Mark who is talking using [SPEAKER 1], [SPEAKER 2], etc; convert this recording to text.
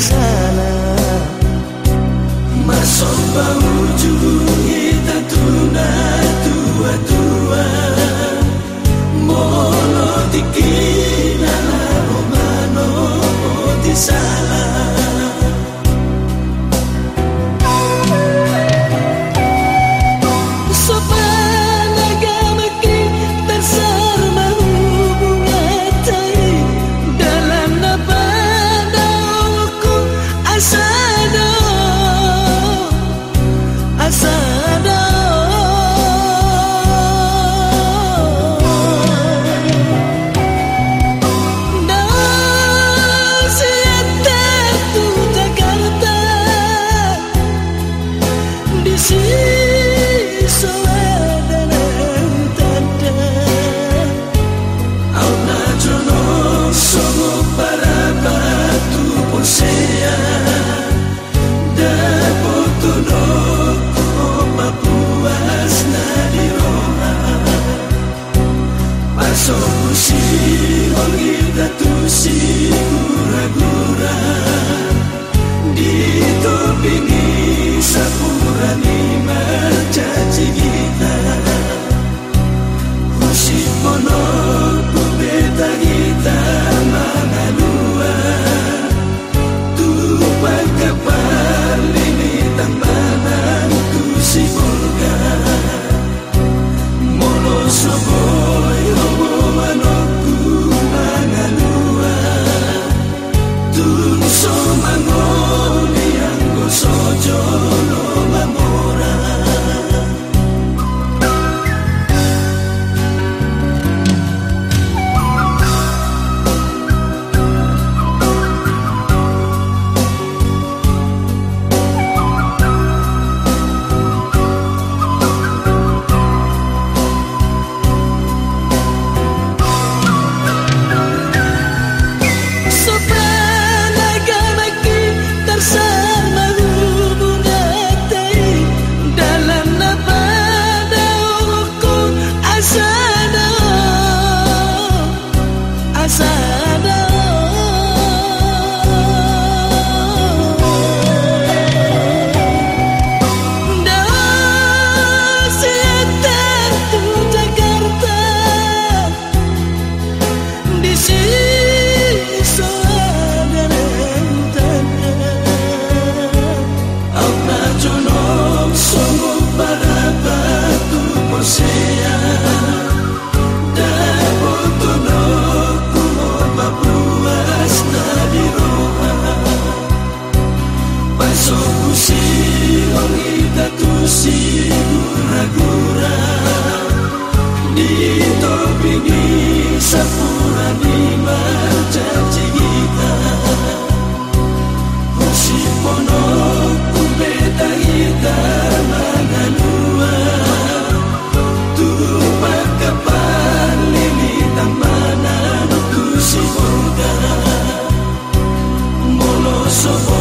[SPEAKER 1] inside Di so